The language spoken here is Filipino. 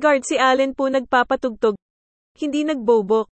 Guard si Allen po nagpapatugtog. Hindi nagbobok.